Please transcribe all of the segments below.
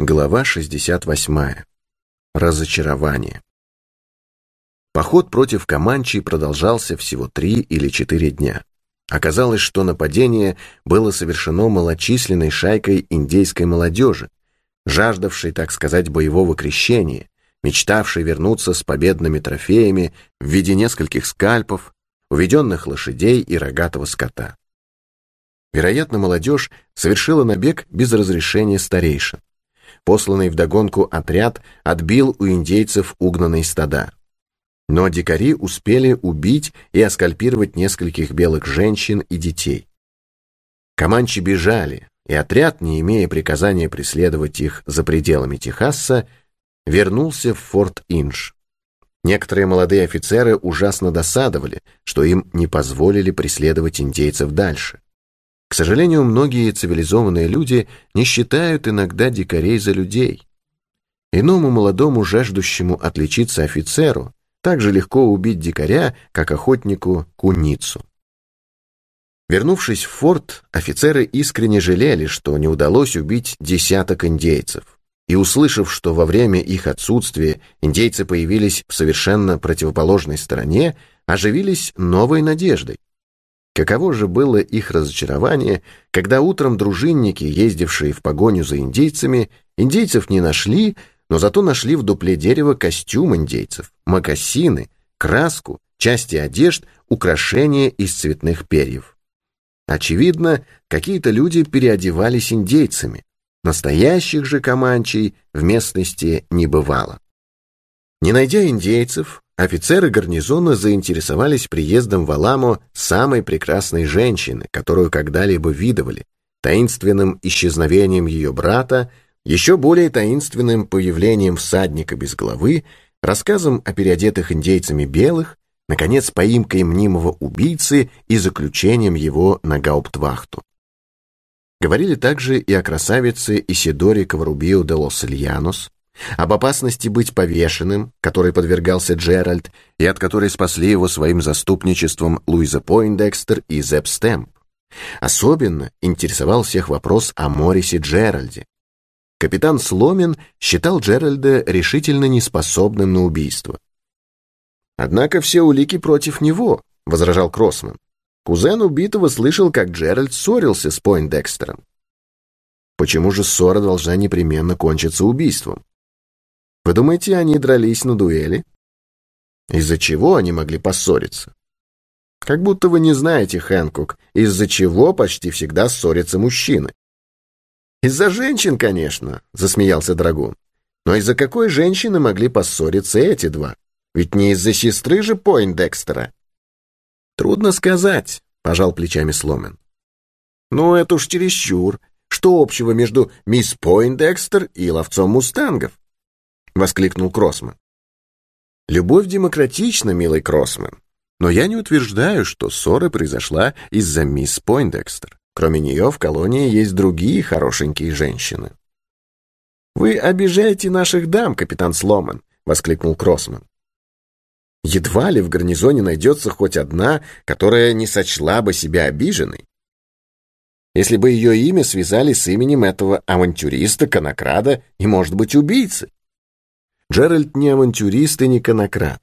Глава 68. Разочарование. Поход против Каманчи продолжался всего три или четыре дня. Оказалось, что нападение было совершено малочисленной шайкой индейской молодежи, жаждавшей, так сказать, боевого крещения, мечтавшей вернуться с победными трофеями в виде нескольких скальпов, уведенных лошадей и рогатого скота. Вероятно, молодежь совершила набег без разрешения старейшин. Посланный вдогонку отряд отбил у индейцев угнанные стада. Но дикари успели убить и оскальпировать нескольких белых женщин и детей. Команчи бежали, и отряд, не имея приказания преследовать их за пределами Техаса, вернулся в Форт Инж. Некоторые молодые офицеры ужасно досадовали, что им не позволили преследовать индейцев дальше. К сожалению, многие цивилизованные люди не считают иногда дикарей за людей. Иному молодому жаждущему отличиться офицеру так же легко убить дикаря, как охотнику куницу. Вернувшись в форт, офицеры искренне жалели, что не удалось убить десяток индейцев. И услышав, что во время их отсутствия индейцы появились в совершенно противоположной стороне, оживились новой надеждой. Каково же было их разочарование, когда утром дружинники, ездившие в погоню за индейцами, индейцев не нашли, но зато нашли в дупле дерева костюм индейцев, мокасины, краску, части одежд, украшения из цветных перьев. Очевидно, какие-то люди переодевались индейцами. Настоящих же команчей в местности не бывало. Не найдя индейцев, Офицеры гарнизона заинтересовались приездом в Аламо самой прекрасной женщины, которую когда-либо видывали, таинственным исчезновением ее брата, еще более таинственным появлением всадника без головы, рассказом о переодетых индейцами белых, наконец, поимкой мнимого убийцы и заключением его на гауптвахту. Говорили также и о красавице Исидоре Коврубио де лос Ильянос, об опасности быть повешенным, которой подвергался Джеральд, и от которой спасли его своим заступничеством Луиза Пойндекстер и Зепп Стэмп. Особенно интересовал всех вопрос о Морисе Джеральде. Капитан Сломин считал Джеральда решительно неспособным на убийство. «Однако все улики против него», — возражал Кроссман. Кузен убитого слышал, как Джеральд ссорился с Пойндекстером. Почему же ссора должна непременно кончиться убийством? Вы думаете, они дрались на дуэли? Из-за чего они могли поссориться? Как будто вы не знаете, Хэнкок, из-за чего почти всегда ссорятся мужчины. Из-за женщин, конечно, засмеялся Драгун. Но из-за какой женщины могли поссориться эти два? Ведь не из-за сестры же Пойндекстера. Трудно сказать, пожал плечами Сломен. Ну, это уж чересчур. Что общего между мисс Пойндекстер и ловцом мустангов? — воскликнул Кроссман. «Любовь демократична, милый Кроссман, но я не утверждаю, что ссора произошла из-за мисс Пойндекстер. Кроме нее в колонии есть другие хорошенькие женщины». «Вы обижаете наших дам, капитан Сломан», — воскликнул Кроссман. «Едва ли в гарнизоне найдется хоть одна, которая не сочла бы себя обиженной. Если бы ее имя связали с именем этого авантюриста, конокрада и, может быть, убийцы. Джеральд не авантюрист и не конократ.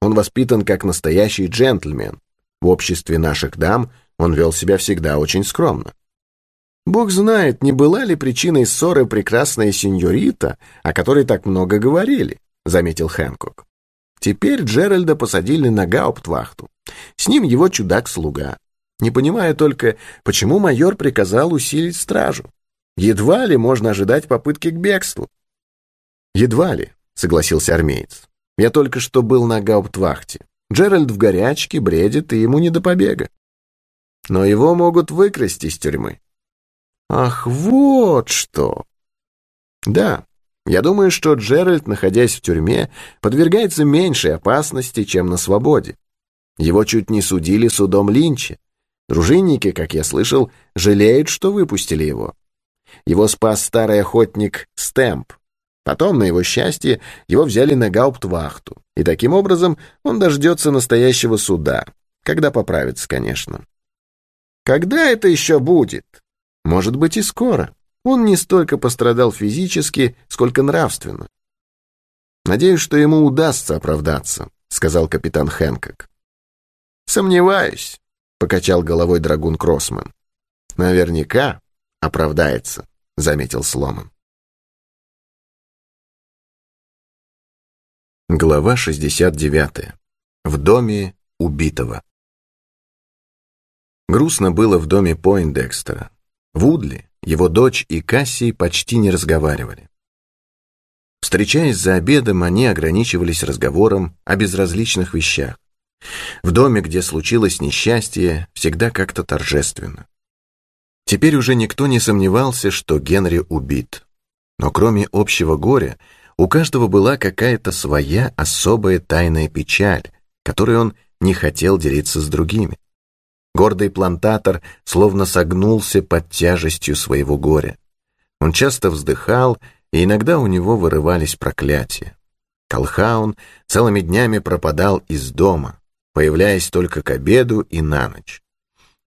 Он воспитан как настоящий джентльмен. В обществе наших дам он вел себя всегда очень скромно. Бог знает, не была ли причиной ссоры прекрасная сеньорита, о которой так много говорили, заметил Хэнкок. Теперь Джеральда посадили на гауптвахту. С ним его чудак-слуга. Не понимаю только, почему майор приказал усилить стражу. Едва ли можно ожидать попытки к бегству. Едва ли, согласился армеец. «Я только что был на гауптвахте. Джеральд в горячке, бредит, и ему не до побега. Но его могут выкрасть из тюрьмы». «Ах, вот что!» «Да, я думаю, что Джеральд, находясь в тюрьме, подвергается меньшей опасности, чем на свободе. Его чуть не судили судом Линча. Дружинники, как я слышал, жалеют, что выпустили его. Его спас старый охотник Стэмп, Потом, на его счастье, его взяли на гауптвахту, и таким образом он дождется настоящего суда, когда поправится, конечно. Когда это еще будет? Может быть и скоро. Он не столько пострадал физически, сколько нравственно. «Надеюсь, что ему удастся оправдаться», — сказал капитан Хэнкок. «Сомневаюсь», — покачал головой драгун Кроссман. «Наверняка оправдается», — заметил Сломан. Глава 69. В доме убитого. Грустно было в доме Пойндекстера. Вудли, его дочь и Кассий почти не разговаривали. Встречаясь за обедом, они ограничивались разговором о безразличных вещах. В доме, где случилось несчастье, всегда как-то торжественно. Теперь уже никто не сомневался, что Генри убит. Но кроме общего горя, у каждого была какая-то своя особая тайная печаль, которой он не хотел делиться с другими. Гордый плантатор словно согнулся под тяжестью своего горя. Он часто вздыхал, и иногда у него вырывались проклятия. Колхаун целыми днями пропадал из дома, появляясь только к обеду и на ночь.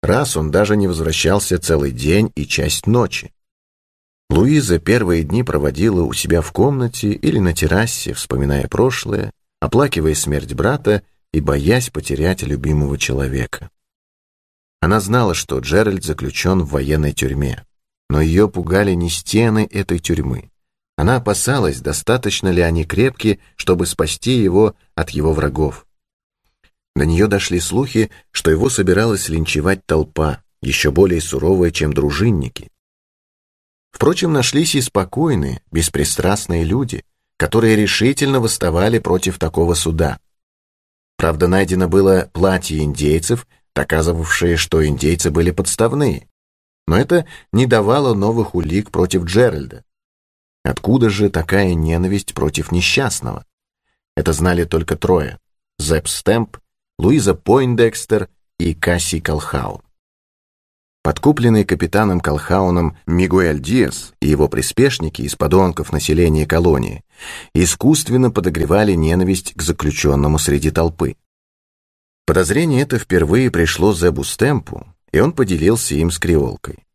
Раз он даже не возвращался целый день и часть ночи. Луиза первые дни проводила у себя в комнате или на террасе, вспоминая прошлое, оплакивая смерть брата и боясь потерять любимого человека. Она знала, что Джеральд заключен в военной тюрьме, но ее пугали не стены этой тюрьмы. Она опасалась, достаточно ли они крепки, чтобы спасти его от его врагов. До нее дошли слухи, что его собиралась линчевать толпа, еще более суровая, чем дружинники. Впрочем, нашлись и спокойные, беспристрастные люди, которые решительно восставали против такого суда. Правда, найдено было платье индейцев, доказывавшие, что индейцы были подставные. Но это не давало новых улик против Джеральда. Откуда же такая ненависть против несчастного? Это знали только трое — Зепп Стэмп, Луиза Пойндекстер и Касси Колхаун. Подкупленный капитаном Колхауном Мигуэль Диас и его приспешники из подонков населения колонии искусственно подогревали ненависть к заключенному среди толпы. Подозрение это впервые пришло Зебу Стемпу, и он поделился им с креолкой.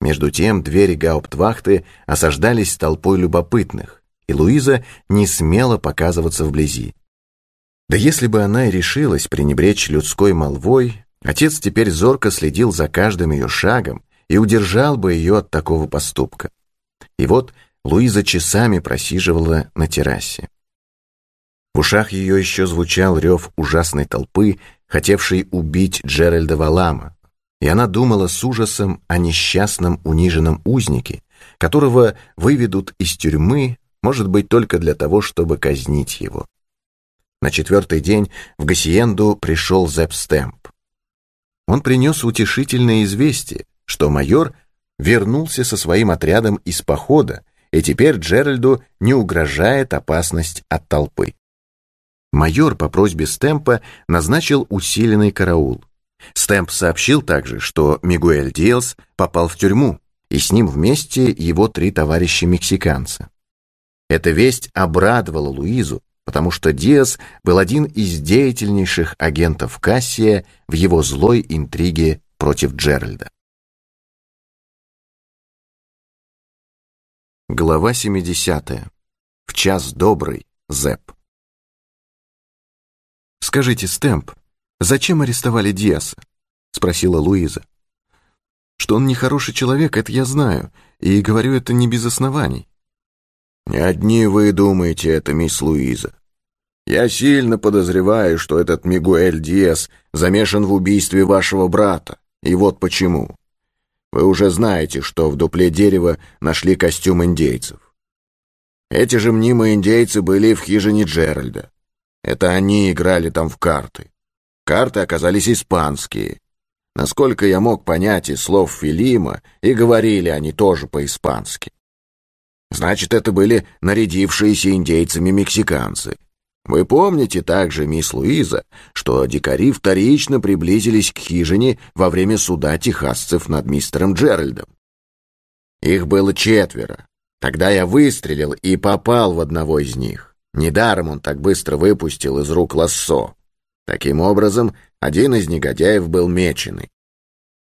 Между тем двери гауптвахты осаждались толпой любопытных, и Луиза не смела показываться вблизи. Да если бы она и решилась пренебречь людской молвой, отец теперь зорко следил за каждым ее шагом и удержал бы ее от такого поступка. И вот Луиза часами просиживала на террасе. В ушах ее еще звучал рев ужасной толпы, хотевшей убить Джеральда Валама, и она думала с ужасом о несчастном униженном узнике, которого выведут из тюрьмы, может быть, только для того, чтобы казнить его. На четвертый день в Гассиенду пришел Зепп Стэмп. Он принес утешительное известие, что майор вернулся со своим отрядом из похода, и теперь Джеральду не угрожает опасность от толпы. Майор по просьбе Стэмпа назначил усиленный караул. Стэмп сообщил также, что Мигуэль Диэлс попал в тюрьму, и с ним вместе его три товарища-мексиканца. Эта весть обрадовала Луизу, потому что Диас был один из деятельнейших агентов Кассия в его злой интриге против Джеральда. Глава 70. В час добрый, Зэп. «Скажите, Стэмп, зачем арестовали Диаса?» — спросила Луиза. «Что он нехороший человек, это я знаю, и говорю это не без оснований». «Не одни вы думаете это, мисс Луиза. Я сильно подозреваю, что этот Мигуэль Диас замешан в убийстве вашего брата, и вот почему. Вы уже знаете, что в дупле дерева нашли костюм индейцев. Эти же мнимые индейцы были в хижине Джеральда. Это они играли там в карты. Карты оказались испанские. Насколько я мог понять из слов Филима, и говорили они тоже по-испански. Значит, это были нарядившиеся индейцами мексиканцы. Вы помните также, мисс Луиза, что дикари вторично приблизились к хижине во время суда техасцев над мистером Джеральдом. Их было четверо. Тогда я выстрелил и попал в одного из них. Недаром он так быстро выпустил из рук лассо. Таким образом, один из негодяев был меченый.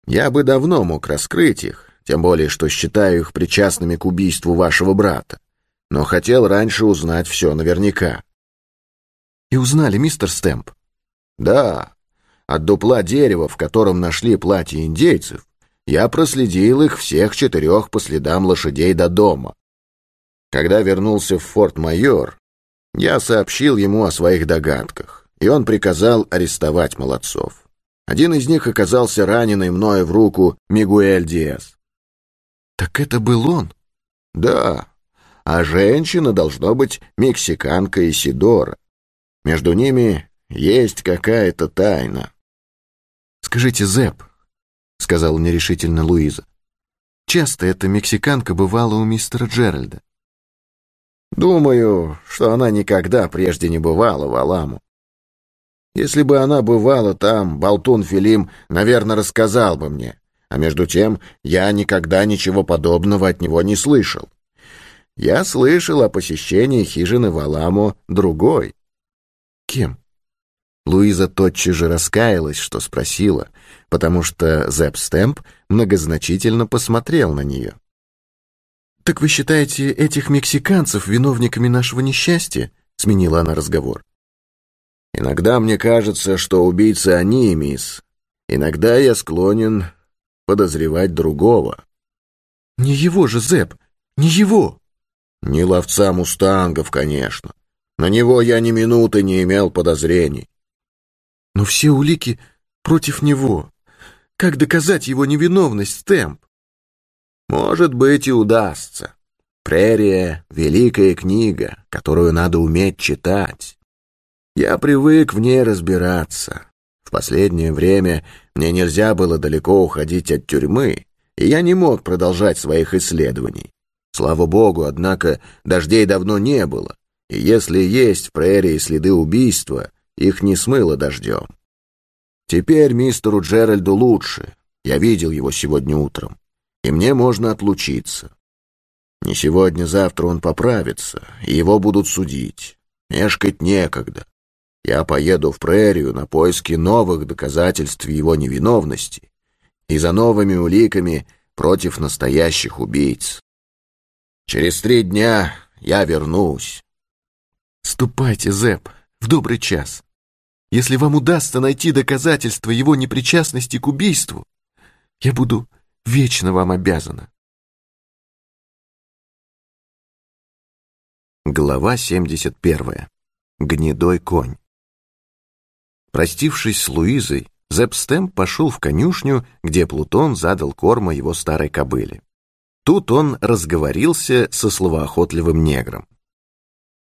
Я бы давно мог раскрыть их, тем более, что считаю их причастными к убийству вашего брата. Но хотел раньше узнать все наверняка». «И узнали, мистер Стэмп?» «Да. От дупла дерева, в котором нашли платье индейцев, я проследил их всех четырех по следам лошадей до дома. Когда вернулся в форт-майор, я сообщил ему о своих догадках, и он приказал арестовать молодцов. Один из них оказался раненый мною в руку Мигуэль Диас. «Так это был он?» «Да, а женщина должно быть мексиканка Исидора. Между ними есть какая-то тайна». «Скажите, Зэп», — сказала нерешительно Луиза, «часто эта мексиканка бывала у мистера Джеральда?» «Думаю, что она никогда прежде не бывала в Аламу. Если бы она бывала там, Болтун Филим, наверное, рассказал бы мне. А между тем, я никогда ничего подобного от него не слышал. Я слышал о посещении хижины Валаму другой. Кем? Луиза тотчас же раскаялась, что спросила, потому что Зепп Стэмп многозначительно посмотрел на нее. «Так вы считаете этих мексиканцев виновниками нашего несчастья?» — сменила она разговор. Иногда мне кажется, что убийцы они, мисс. Иногда я склонен подозревать другого. Не его же, Зэп, не его. Не ловца мустангов, конечно. На него я ни минуты не имел подозрений. Но все улики против него. Как доказать его невиновность, Стэмп? Может быть, и удастся. Прерия — великая книга, которую надо уметь читать. Я привык в ней разбираться. В последнее время мне нельзя было далеко уходить от тюрьмы, и я не мог продолжать своих исследований. Слава богу, однако, дождей давно не было, и если есть в прерии следы убийства, их не смыло дождем. Теперь мистеру Джеральду лучше, я видел его сегодня утром, и мне можно отлучиться. Не сегодня-завтра он поправится, и его будут судить. Мешкать некогда. Я поеду в прерию на поиски новых доказательств его невиновности и за новыми уликами против настоящих убийц. Через три дня я вернусь. Ступайте, Зэп, в добрый час. Если вам удастся найти доказательства его непричастности к убийству, я буду вечно вам обязана. Глава 71. Гнедой конь. Простившись с Луизой, Зепстем пошел в конюшню, где Плутон задал корма его старой кобыле. Тут он разговорился со словоохотливым негром.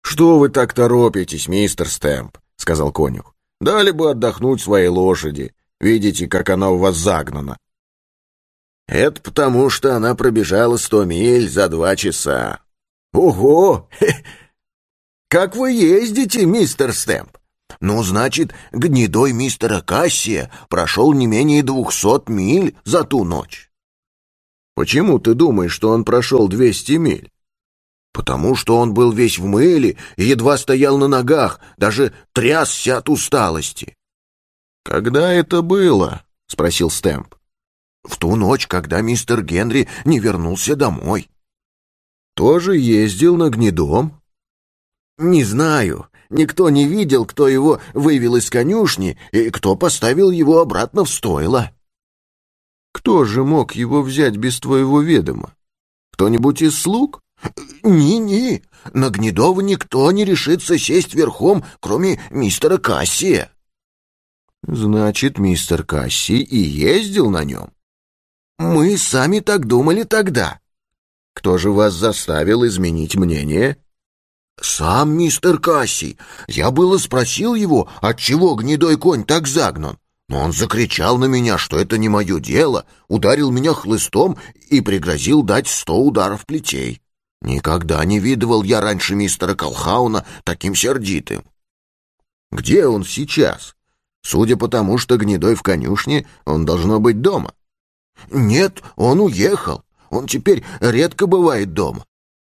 «Что вы так торопитесь, мистер Стэмп?» — сказал конюх. «Дали бы отдохнуть своей лошади. Видите, как она у вас загнана». «Это потому, что она пробежала сто миль за два часа». «Ого! Как вы ездите, мистер Стэмп? Ну, значит, гнедой мистера Кассия прошел не менее двухсот миль за ту ночь. Почему ты думаешь, что он прошел двести миль? Потому что он был весь в мыле и едва стоял на ногах, даже трясся от усталости. Когда это было? спросил Стэмп. В ту ночь, когда мистер Генри не вернулся домой. Тоже ездил на гнедом? Не знаю. Никто не видел, кто его вывел из конюшни и кто поставил его обратно в стойло. Кто же мог его взять без твоего ведома? Кто-нибудь из слуг? Ни-ни, на Гнедова никто не решится сесть верхом, кроме мистера Кассия. Значит, мистер Касси и ездил на нем. Мы сами так думали тогда. Кто же вас заставил изменить мнение? «Сам мистер Касси. Я было спросил его, отчего гнедой конь так загнан. Но он закричал на меня, что это не мое дело, ударил меня хлыстом и пригрозил дать сто ударов плетей. Никогда не видывал я раньше мистера Колхауна таким сердитым. Где он сейчас? Судя по тому, что гнедой в конюшне, он должно быть дома. Нет, он уехал. Он теперь редко бывает дома.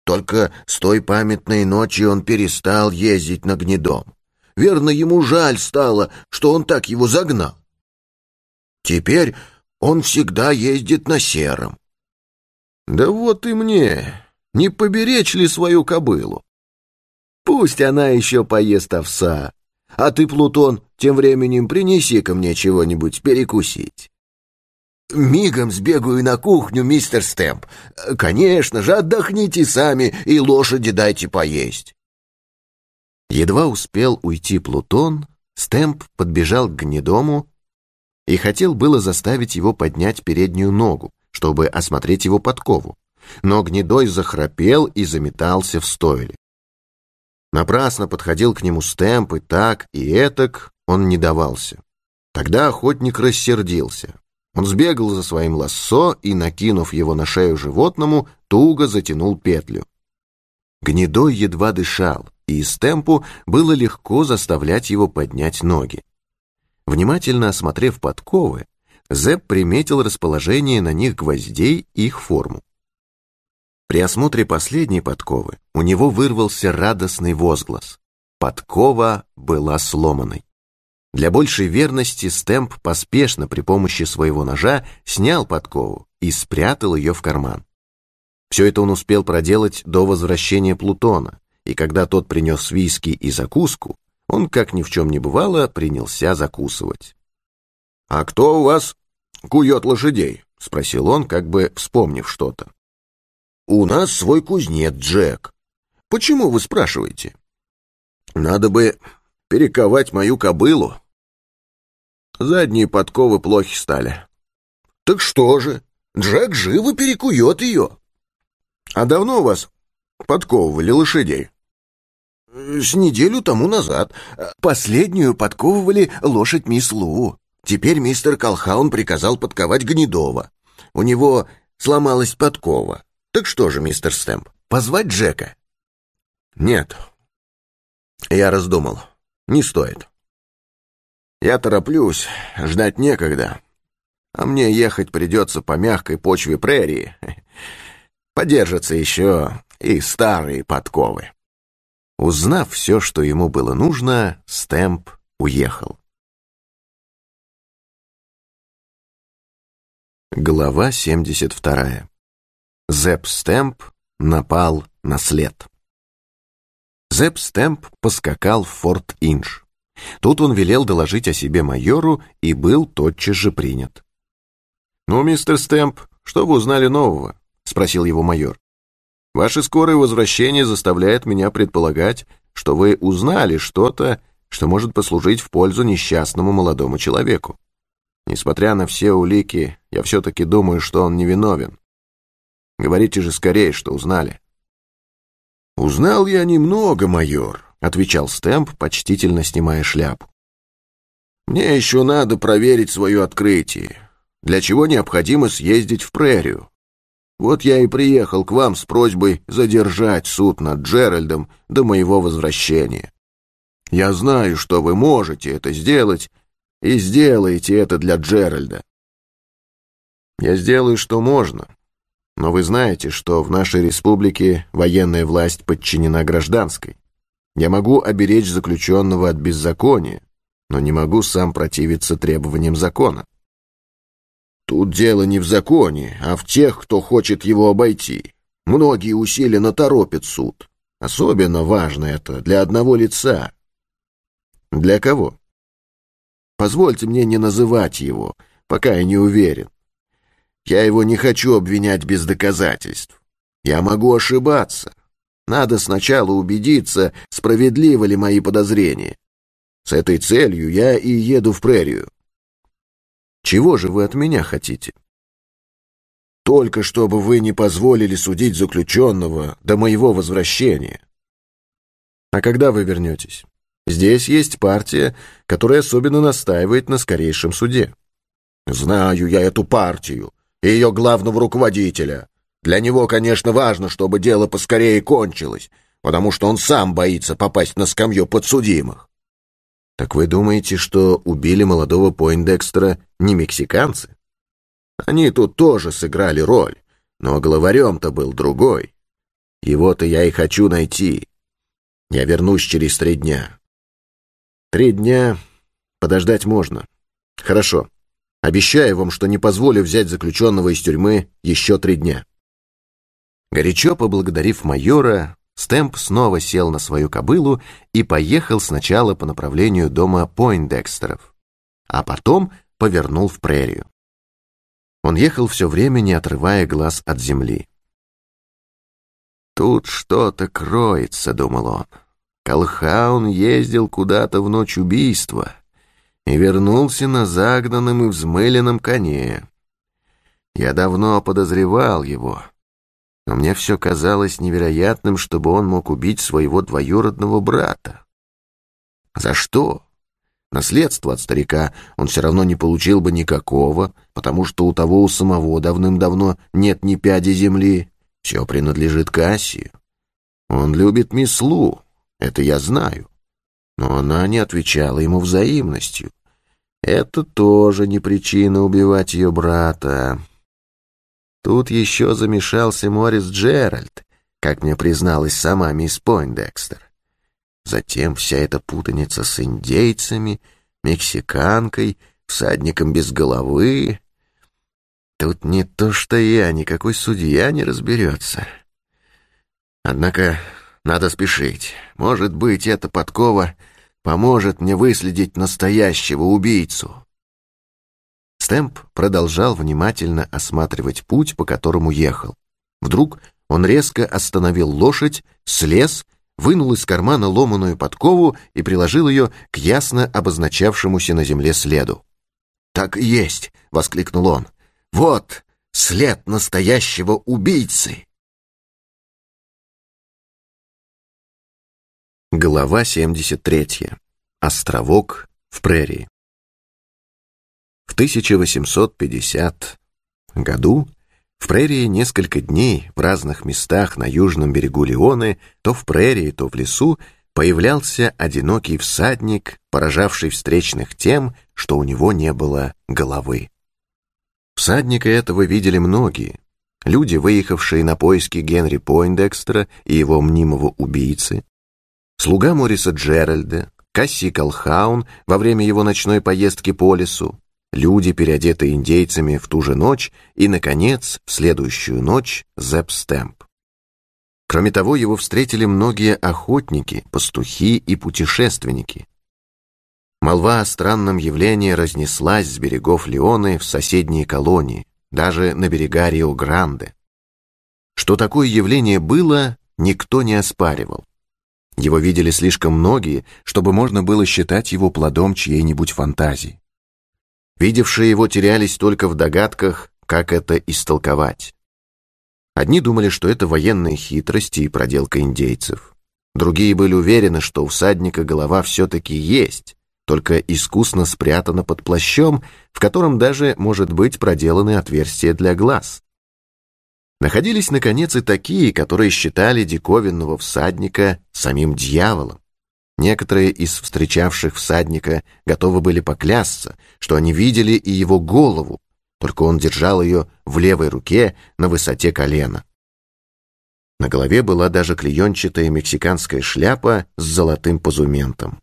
Только с той памятной ночи он перестал ездить на гнедом. Верно, ему жаль стало, что он так его загнал. Теперь он всегда ездит на сером. Да вот и мне, не поберечь ли свою кобылу? Пусть она еще поест овса, а ты, Плутон, тем временем принеси ко мне чего-нибудь перекусить. «Мигом сбегаю на кухню, мистер Стэмп. Конечно же, отдохните сами и лошади дайте поесть». Едва успел уйти Плутон, Стэмп подбежал к гнедому и хотел было заставить его поднять переднюю ногу, чтобы осмотреть его подкову, но гнедой захрапел и заметался в стойле. Напрасно подходил к нему Стэмп и так, и этак он не давался. Тогда охотник рассердился. Он сбегал за своим лассо и, накинув его на шею животному, туго затянул петлю. Гнедой едва дышал, и из темпу было легко заставлять его поднять ноги. Внимательно осмотрев подковы, Зэп приметил расположение на них гвоздей и их форму. При осмотре последней подковы у него вырвался радостный возглас. Подкова была сломанной. Для большей верности Стэмп поспешно при помощи своего ножа снял подкову и спрятал ее в карман. Все это он успел проделать до возвращения Плутона, и когда тот принес виски и закуску, он, как ни в чем не бывало, принялся закусывать. «А кто у вас кует лошадей?» — спросил он, как бы вспомнив что-то. «У нас свой кузнец, Джек. Почему вы спрашиваете?» «Надо бы перековать мою кобылу. Задние подковы плохи стали». «Так что же, Джек живо перекует ее». «А давно у вас подковывали лошадей?» «С неделю тому назад. Последнюю подковывали лошадь мисс Лу. Теперь мистер Колхаун приказал подковать Гнедова. У него сломалась подкова. Так что же, мистер Стэмп, позвать Джека? Нет. Я раздумал. Не стоит. Я тороплюсь, ждать некогда. А мне ехать придется по мягкой почве прерии. Подержатся еще и старые подковы. Узнав все, что ему было нужно, Стэмп уехал. Глава 72. Зепп Стэмп напал на след. Зепп Стэмп поскакал в Форт Инж. Тут он велел доложить о себе майору и был тотчас же принят. «Ну, мистер Стэмп, что вы узнали нового?» — спросил его майор. «Ваше скорое возвращение заставляет меня предполагать, что вы узнали что-то, что может послужить в пользу несчастному молодому человеку. Несмотря на все улики, я все-таки думаю, что он невиновен. Говорите же скорее, что узнали». «Узнал я немного, майор», — отвечал Стэмп, почтительно снимая шляпу. «Мне еще надо проверить свое открытие, для чего необходимо съездить в прерию. Вот я и приехал к вам с просьбой задержать суд над Джеральдом до моего возвращения. Я знаю, что вы можете это сделать, и сделаете это для Джеральда. Я сделаю, что можно, но вы знаете, что в нашей республике военная власть подчинена гражданской. Я могу оберечь заключенного от беззакония, но не могу сам противиться требованиям закона. Тут дело не в законе, а в тех, кто хочет его обойти. Многие усиленно торопят суд. Особенно важно это для одного лица. Для кого? Позвольте мне не называть его, пока я не уверен. Я его не хочу обвинять без доказательств. Я могу ошибаться. Надо сначала убедиться, справедливы ли мои подозрения. С этой целью я и еду в прерию. Чего же вы от меня хотите? Только чтобы вы не позволили судить заключенного до моего возвращения. А когда вы вернетесь? Здесь есть партия, которая особенно настаивает на скорейшем суде. Знаю я эту партию и ее главного руководителя. Для него, конечно, важно, чтобы дело поскорее кончилось, потому что он сам боится попасть на скамью подсудимых. Так вы думаете, что убили молодого Пойндекстера не мексиканцы? Они тут тоже сыграли роль, но главарем-то был другой. Его-то я и хочу найти. Я вернусь через три дня. Три дня подождать можно. Хорошо. Обещаю вам, что не позволю взять заключенного из тюрьмы еще три дня. Горячо поблагодарив майора, Стэмп снова сел на свою кобылу и поехал сначала по направлению дома Пойндекстеров, а потом повернул в прерию. Он ехал все время, не отрывая глаз от земли. «Тут что-то кроется», — думал он. Колхаун ездил куда-то в ночь убийства и вернулся на загнанном и взмыленном коне. Я давно подозревал его, но мне все казалось невероятным, чтобы он мог убить своего двоюродного брата. За что? Наследство от старика он все равно не получил бы никакого, потому что у того у самого давным-давно нет ни пяди земли. Все принадлежит Кассию. Он любит мисс Лу, это я знаю. Но она не отвечала ему взаимностью. Это тоже не причина убивать ее брата. Тут еще замешался Морис Джеральд, как мне призналась сама мисс Пойндекстер. Затем вся эта путаница с индейцами, мексиканкой, всадником без головы. Тут не то что я, никакой судья не разберется. Однако надо спешить. Может быть, эта подкова поможет мне выследить настоящего убийцу. Стэмп продолжал внимательно осматривать путь, по которому ехал. Вдруг он резко остановил лошадь, слез, вынул из кармана ломаную подкову и приложил ее к ясно обозначавшемуся на земле следу. «Так и есть!» — воскликнул он. «Вот след настоящего убийцы!» Глава 73. Островок в прерии. В 1850 году в прерии несколько дней в разных местах на южном берегу Леоны, то в прерии, то в лесу, появлялся одинокий всадник, поражавший встречных тем, что у него не было головы. Всадника этого видели многие. Люди, выехавшие на поиски Генри Пойндекстера и его мнимого убийцы, слуга Мориса Джеральда, Касси Колхаун во время его ночной поездки по лесу, люди, переодетые индейцами в ту же ночь, и, наконец, в следующую ночь Зепп Стэмп. Кроме того, его встретили многие охотники, пастухи и путешественники. Молва о странном явлении разнеслась с берегов Леоны в соседние колонии, даже на берега Рио-Гранде. Что такое явление было, никто не оспаривал. Его видели слишком многие, чтобы можно было считать его плодом чьей-нибудь фантазии. Видевшие его терялись только в догадках, как это истолковать. Одни думали, что это военные хитрости и проделка индейцев. Другие были уверены, что у всадника голова все-таки есть, только искусно спрятана под плащом, в котором даже, может быть, проделаны отверстия для глаз. Находились, наконец, и такие, которые считали диковинного всадника самим дьяволом. Некоторые из встречавших всадника готовы были поклясться, что они видели и его голову, только он держал ее в левой руке на высоте колена. На голове была даже клеенчатая мексиканская шляпа с золотым позументом.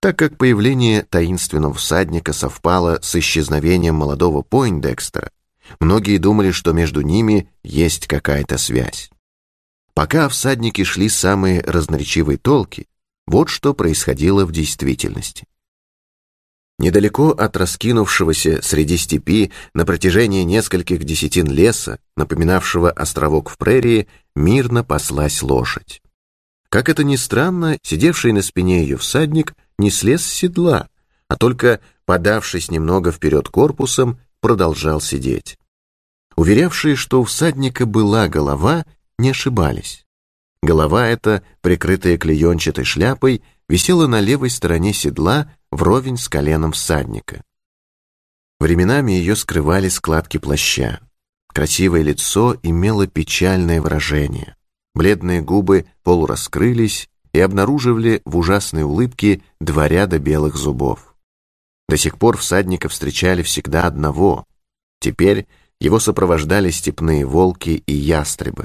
Так как появление таинственного всадника совпало с исчезновением молодого Пойндекстера, многие думали, что между ними есть какая-то связь. Пока всадники шли самые разноречивые толки, вот что происходило в действительности. Недалеко от раскинувшегося среди степи на протяжении нескольких десятин леса, напоминавшего островок в прерии, мирно паслась лошадь. Как это ни странно, сидевший на спине ее всадник не слез с седла, а только, подавшись немного вперед корпусом, продолжал сидеть. Уверявшие, что у всадника была голова, не ошибались. Голова эта, прикрытая клеенчатой шляпой, висела на левой стороне седла вровень с коленом всадника. Временами ее скрывали складки плаща. Красивое лицо имело печальное выражение. Бледные губы полураскрылись и обнаруживали в ужасной улыбке два ряда белых зубов. До сих пор всадника встречали всегда одного. Теперь его сопровождали степные волки и ястребы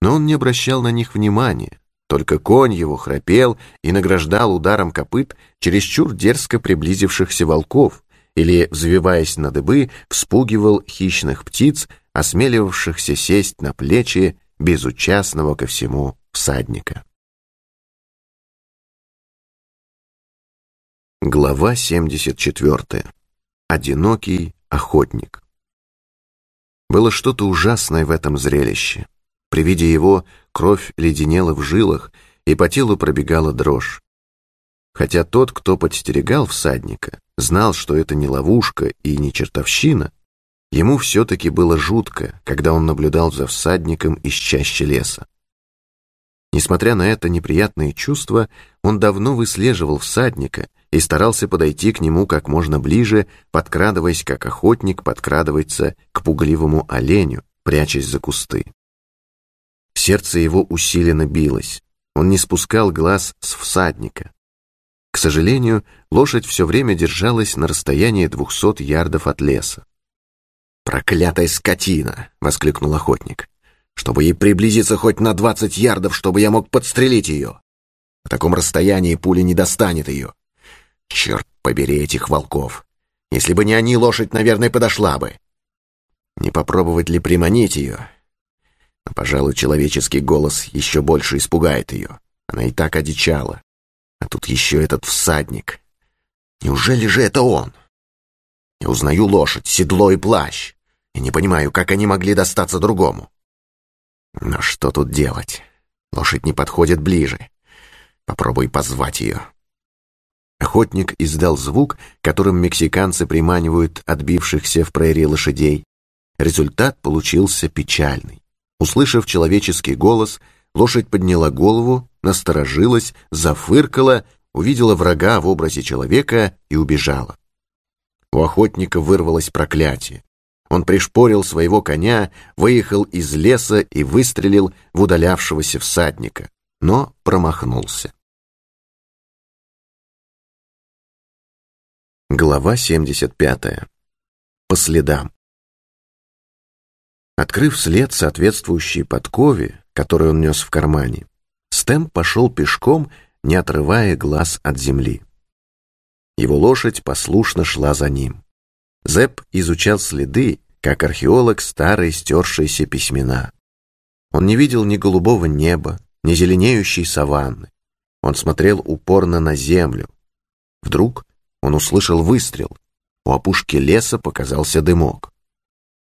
но он не обращал на них внимания. Только конь его храпел и награждал ударом копыт чересчур дерзко приблизившихся волков или, взвиваясь на дыбы, вспугивал хищных птиц, осмеливавшихся сесть на плечи безучастного ко всему всадника. Глава 74. Одинокий охотник. Было что-то ужасное в этом зрелище. При виде его кровь леденела в жилах, и по телу пробегала дрожь. Хотя тот, кто подстерегал всадника, знал, что это не ловушка и не чертовщина, ему все-таки было жутко, когда он наблюдал за всадником из чащи леса. Несмотря на это неприятное чувство, он давно выслеживал всадника и старался подойти к нему как можно ближе, подкрадываясь, как охотник подкрадывается к пугливому оленю, прячась за кусты. Сердце его усиленно билось. Он не спускал глаз с всадника. К сожалению, лошадь все время держалась на расстоянии двухсот ярдов от леса. «Проклятая скотина!» — воскликнул охотник. «Чтобы ей приблизиться хоть на двадцать ярдов, чтобы я мог подстрелить ее. В таком расстоянии пуля не достанет ее. Черт побери этих волков! Если бы не они, лошадь, наверное, подошла бы. Не попробовать ли приманить ее? Но, пожалуй, человеческий голос еще больше испугает ее. Она и так одичала. А тут еще этот всадник. Неужели же это он? Я узнаю лошадь, седло и плащ. И не понимаю, как они могли достаться другому. Но что тут делать? Лошадь не подходит ближе. Попробуй позвать ее. Охотник издал звук, которым мексиканцы приманивают отбившихся в прерии лошадей. Результат получился печальный. Услышав человеческий голос, лошадь подняла голову, насторожилась, зафыркала, увидела врага в образе человека и убежала. У охотника вырвалось проклятие. Он пришпорил своего коня, выехал из леса и выстрелил в удалявшегося всадника, но промахнулся. Глава 75. По следам. Открыв след, соответствующий подкове, который он нес в кармане, Стэмп пошел пешком, не отрывая глаз от земли. Его лошадь послушно шла за ним. Зэп изучал следы, как археолог старые стершиеся письмена. Он не видел ни голубого неба, ни зеленеющей саванны. Он смотрел упорно на землю. Вдруг он услышал выстрел. У опушки леса показался дымок.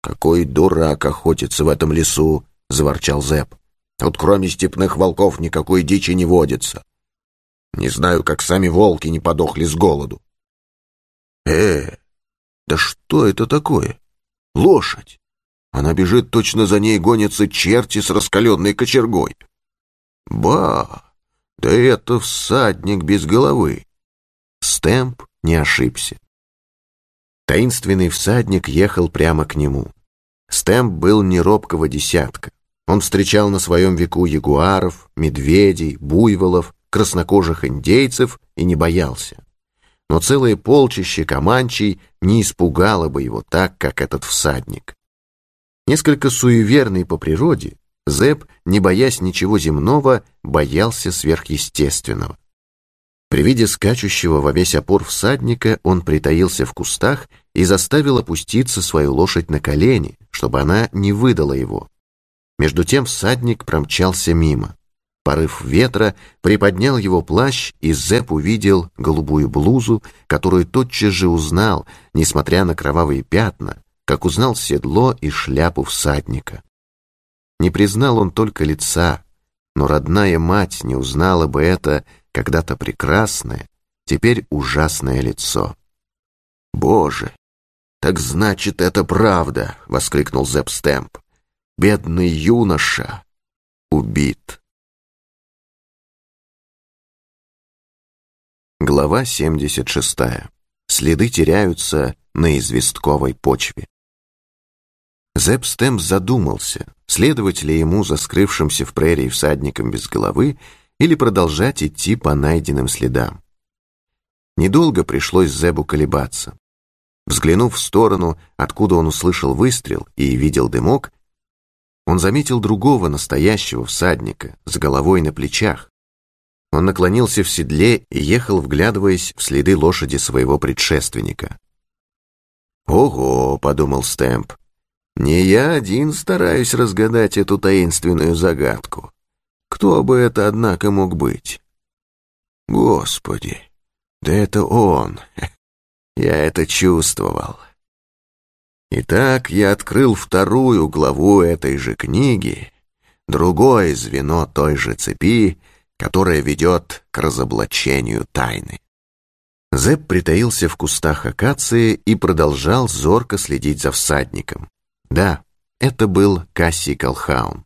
«Какой дурак охотится в этом лесу!» — заворчал Зэп. «Тут кроме степных волков никакой дичи не водится. Не знаю, как сами волки не подохли с голоду». «Э, да что это такое? Лошадь! Она бежит, точно за ней гонятся черти с раскаленной кочергой. Ба! Да это всадник без головы!» Стэмп не ошибся. Таинственный всадник ехал прямо к нему. Стэмп был не робкого десятка. Он встречал на своем веку ягуаров, медведей, буйволов, краснокожих индейцев и не боялся. Но целое полчище команчей не испугало бы его так, как этот всадник. Несколько суеверный по природе, Зэп, не боясь ничего земного, боялся сверхъестественного. При виде скачущего во весь опор всадника он притаился в кустах и заставил опуститься свою лошадь на колени, чтобы она не выдала его. Между тем всадник промчался мимо. Порыв ветра приподнял его плащ, и Зэп увидел голубую блузу, которую тотчас же узнал, несмотря на кровавые пятна, как узнал седло и шляпу всадника. Не признал он только лица, но родная мать не узнала бы это, когда-то прекрасное, теперь ужасное лицо. «Боже, так значит, это правда!» — воскликнул Зепп Стэмп. «Бедный юноша убит!» Глава 76. Следы теряются на известковой почве. Зепп Стэмп задумался, следовать ли ему за скрывшимся в прерии всадником без головы или продолжать идти по найденным следам. Недолго пришлось Зебу колебаться. Взглянув в сторону, откуда он услышал выстрел и видел дымок, он заметил другого настоящего всадника с головой на плечах. Он наклонился в седле и ехал, вглядываясь в следы лошади своего предшественника. «Ого!» — подумал Стэмп. Не я один стараюсь разгадать эту таинственную загадку. Кто бы это, однако, мог быть? Господи, да это он. Я это чувствовал. Итак, я открыл вторую главу этой же книги, другое звено той же цепи, которая ведет к разоблачению тайны. Зэп притаился в кустах акации и продолжал зорко следить за всадником. Да, это был Кассий Колхаун.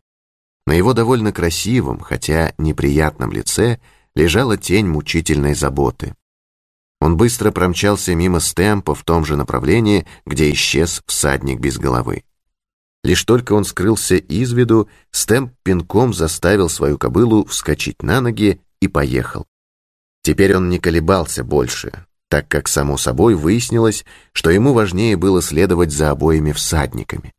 На его довольно красивом, хотя неприятном лице лежала тень мучительной заботы. Он быстро промчался мимо стемпа в том же направлении, где исчез всадник без головы. Лишь только он скрылся из виду, стемп пинком заставил свою кобылу вскочить на ноги и поехал. Теперь он не колебался больше, так как, само собой, выяснилось, что ему важнее было следовать за обоими всадниками.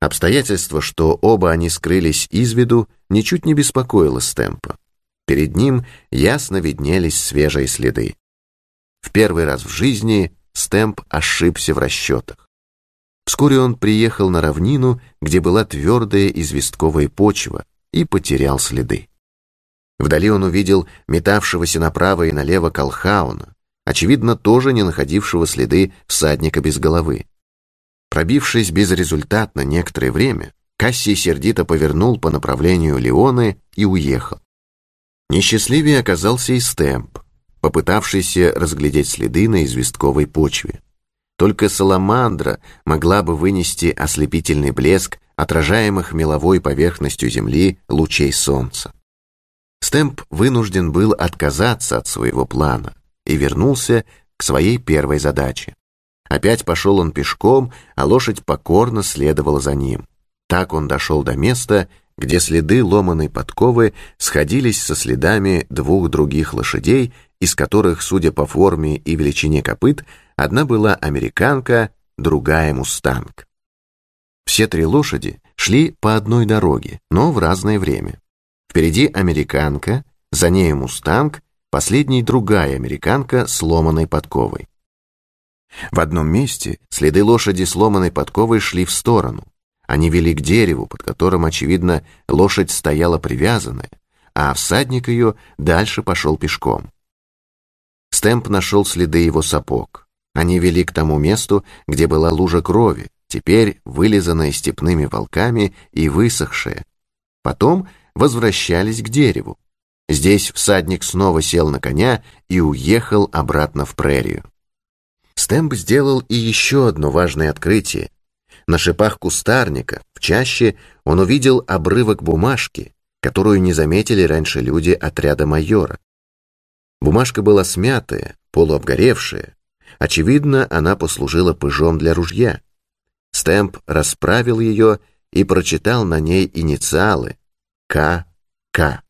Обстоятельство, что оба они скрылись из виду, ничуть не беспокоило Стемпа. Перед ним ясно виднелись свежие следы. В первый раз в жизни Стемп ошибся в расчетах. Вскоре он приехал на равнину, где была твердая известковая почва, и потерял следы. Вдали он увидел метавшегося направо и налево Колхауна, очевидно, тоже не находившего следы всадника без головы. Пробившись безрезультатно некоторое время, Кассий сердито повернул по направлению Леоны и уехал. Несчастливее оказался и Стэмп, попытавшийся разглядеть следы на известковой почве. Только Саламандра могла бы вынести ослепительный блеск отражаемых меловой поверхностью Земли лучей солнца. Стэмп вынужден был отказаться от своего плана и вернулся к своей первой задаче. Опять пошел он пешком, а лошадь покорно следовала за ним. Так он дошел до места, где следы ломаной подковы сходились со следами двух других лошадей, из которых, судя по форме и величине копыт, одна была американка, другая мустанг. Все три лошади шли по одной дороге, но в разное время. Впереди американка, за ней мустанг, последней другая американка с ломаной подковой. В одном месте следы лошади сломанной подковой шли в сторону. Они вели к дереву, под которым, очевидно, лошадь стояла привязанная, а всадник ее дальше пошел пешком. Стэмп нашел следы его сапог. Они вели к тому месту, где была лужа крови, теперь вылизанная степными волками и высохшая. Потом возвращались к дереву. Здесь всадник снова сел на коня и уехал обратно в прерию. Стэмп сделал и еще одно важное открытие. На шипах кустарника, в чаще, он увидел обрывок бумажки, которую не заметили раньше люди отряда майора. Бумажка была смятая, полуобгоревшая. Очевидно, она послужила пыжом для ружья. Стэмп расправил ее и прочитал на ней инициалы К.К.